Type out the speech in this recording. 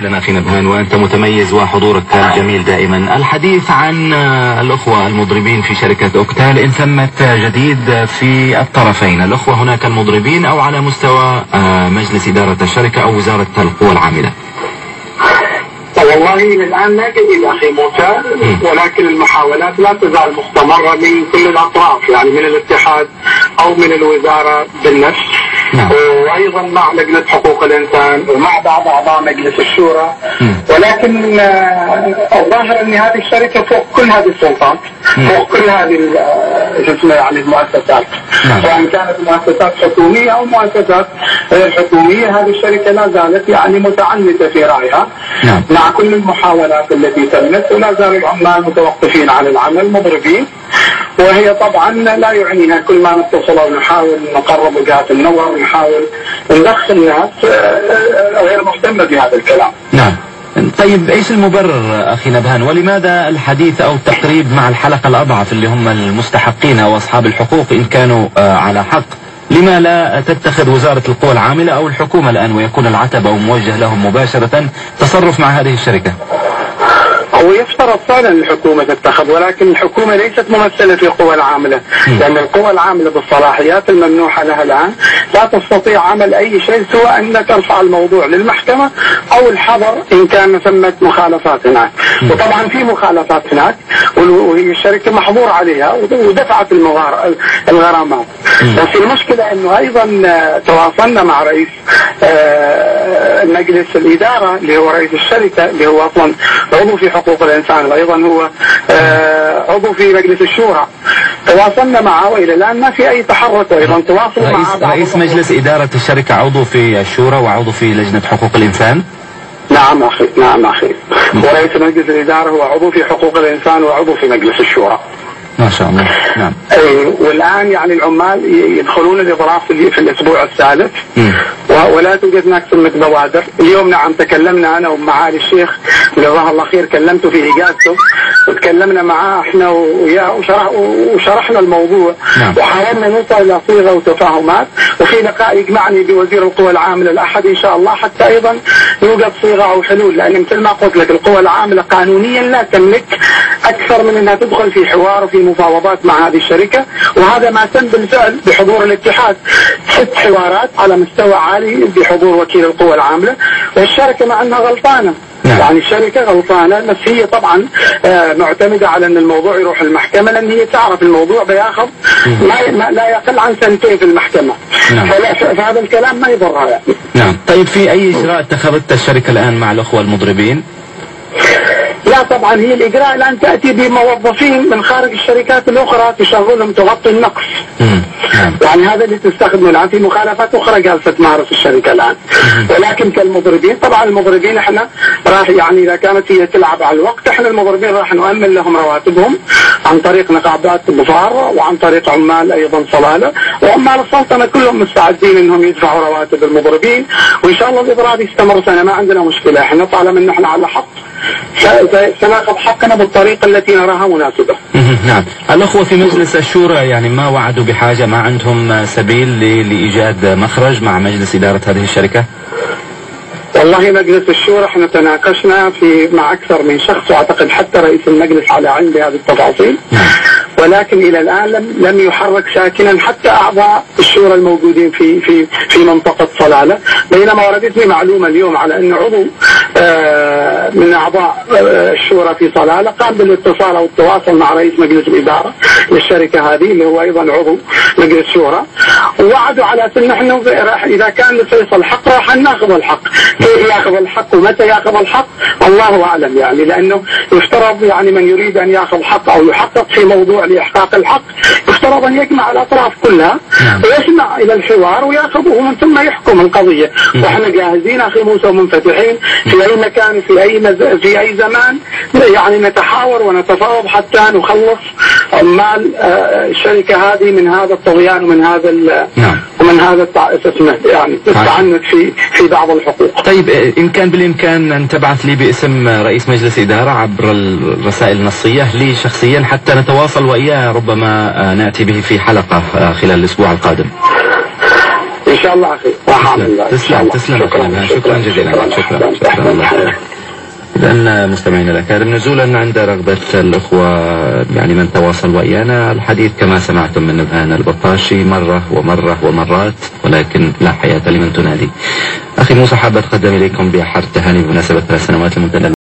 لنا أخي نبهان وأنت متميز وحضورك جميل دائما. الحديث عن الأخوة المضربين في شركة أوكتال إن ثمت جديد في الطرفين. الأخوة هناك المضربين أو على مستوى مجلس إدارة الشركة أو وزارة القوى العاملة. والله الآن لا جديد أخي موسى ولكن المحاولات لا تزال مستمرة من كل الأطراف يعني من الاتحاد أو من الوزارة بالنفس. نعم. وأيضا مع لجنه حقوق الإنسان ومع بعض أعضاء مجلس الشورى ولكن الظاهر أن هذه الشركة فوق كل هذه السلطات فوق كل هذه شو اسمه يعني المؤسسات نعم. سواء كانت مؤسسات حكومية أو مؤسسات غير حكومية هذه الشركة لا زالت يعني متعنتة في رأيها نعم. مع كل المحاولات التي تمت ولا زال العمال متوقفين عن العمل مضربين وهي طبعا لا يعنينا كل ما نتصل ونحاول نقرب وجهات النظر ونحاول ندخل الناس غير مهتمة بهذا الكلام. نعم. طيب إيش المبرر أخي نبهان ولماذا الحديث أو التقريب مع الحلقة الأضعف اللي هم المستحقين أو أصحاب الحقوق إن كانوا على حق لما لا تتخذ وزارة القوى العاملة أو الحكومة الآن ويكون العتب أو موجه لهم مباشرة تصرف مع هذه الشركة هو يفترض فعلا الحكومة تتخذ ولكن الحكومة ليست ممثلة في القوى العاملة. لأن القوى العاملة بالصلاحيات الممنوحة لها الآن لا تستطيع عمل أي شيء سوى أن ترفع الموضوع للمحكمة أو الحظر إن كان ثمة مخالفات هناك. وطبعا في مخالفات هناك وهي الشركة محظور عليها ودفعت الغرامات. بس المشكلة أنه أيضا تواصلنا مع رئيس مجلس الإدارة اللي هو رئيس الشركة اللي هو أصلا عضو في حقوق الإنسان وأيضا هو عضو في مجلس الشورى. تواصلنا معه وإلى الآن ما في أي تحرك وأيضا تواصل رئيس, مع رئيس مجلس إدارة الشركة عضو في الشورى وعضو في لجنة حقوق الإنسان؟ نعم أخي نعم أخي. ورئيس مجلس الإدارة هو عضو في حقوق الإنسان وعضو في مجلس الشورى. ما شاء الله. نعم. أي والآن يعني العمال يدخلون الاضراف في, في الأسبوع الثالث. ولا توجد هناك سمه بوادر، اليوم نعم تكلمنا أنا ومعالي الشيخ جزاه الله خير كلمته في إجازته. وتكلمنا معاه إحنا وياه وشرح وشرحنا الموضوع. نعم. وحاولنا نوصل إلى صيغة وتفاهمات. وفي لقاء يجمعني بوزير القوى العامله الاحد إن شاء الله حتى أيضا يوجد صيغة أو حلول. لأن مثل ما قلت لك القوى العامله قانونيا لا تملك أكثر من أنها تدخل في حوار وفي مفاوضات مع هذه الشركة. وهذا ما تم بالفعل بحضور الاتحاد. ست حوارات على مستوى عالي بحضور وكيل القوى العامله والشركة مع أنها غلطانة. نعم. يعني الشركة غلطانة بس هي طبعا آه معتمدة على أن الموضوع يروح المحكمة لأن هي تعرف الموضوع بياخذ ما لا يقل عن سنتين في المحكمة نعم. فهذا الكلام ما يضرها يعني. نعم طيب في أي إجراء اتخذت الشركة الآن مع الأخوة المضربين؟ لا طبعا هي الإجراء الآن تأتي بموظفين من خارج الشركات الأخرى تشغلهم تغطي النقص. يعني هذا اللي تستخدمه الآن في مخالفات أخرى جالسة تمارس الشركة الآن. ولكن كالمضربين طبعا المضربين إحنا راح يعني إذا كانت هي تلعب على الوقت إحنا المضربين راح نؤمن لهم رواتبهم عن طريق نقابات الظفار وعن طريق عمال أيضا صلالة. وعمال السلطنة كلهم مستعدين إنهم يدفعوا رواتب المضربين. وإن شاء الله الإضراب يستمر سنه ما عندنا مشكلة. إحنا طالما إن إحنا على حق سناخذ حقنا بالطريقة التي نراها مناسبة. نعم. الأخوة في مجلس الشورى يعني ما وعدوا بحاجة؟ ما عندهم سبيل لإيجاد مخرج مع مجلس إدارة هذه الشركة؟ والله مجلس الشورى إحنا تناقشنا في مع أكثر من شخص وأعتقد حتى رئيس المجلس على علم بهذه التفاصيل. ولكن إلى الآن لم لم يحرك ساكنا حتى أعضاء الشورى الموجودين في في في منطقة صلالة. بينما وردتني معلومة اليوم على أن عضو من أعضاء آه الشورى في صلالة قام بالاتصال أو التواصل مع رئيس مجلس الإدارة للشركة هذه اللي هو أيضا عضو مجلس الشورى ووعدوا على أساس نحن راح. إذا كان لفيصل حق راح نأخذ الحق. كيف يأخذ الحق؟ ومتى يأخذ الحق؟ الله أعلم يعني لأنه يفترض يعني من يريد أن يأخذ حق أو يحقق في موضوع لإحقاق الحق يفترض أن يجمع الأطراف كلها ويسمع إلى الحوار ويأخذه ومن ثم يحكم القضية. وإحنا جاهزين أخي موسى ومنفتحين في أي مكان في أي مز... في أي زمان. يعني نتحاور ونتفاوض حتى نخلص عمال الشركة هذه من هذا الطغيان ومن هذا نعم. ومن هذا اسمه يعني التعنت في في بعض الحقوق. طيب إن كان بالإمكان أن تبعث لي باسم رئيس مجلس إدارة عبر الرسائل النصية لي شخصيا حتى نتواصل وإياه ربما نأتي به في حلقة خلال الأسبوع القادم. إن شاء الله أخي راح اعمل ذلك. إن شاء تسلم الله. تسلم أخي نبهان شكرا جزيلا لك شكرا شكرا الله يخليك. إذا مستمعينا الأكارم نزولا عند رغبة الأخوة يعني من تواصل وإيانا الحديث كما سمعتم من نبهان البطاشي مرة ومرة ومرات ولكن لا حياة لمن تنادي. أخي موسى حاب أتقدم إليكم بأحر التهاني بمناسبة ثلاث سنوات المنتدى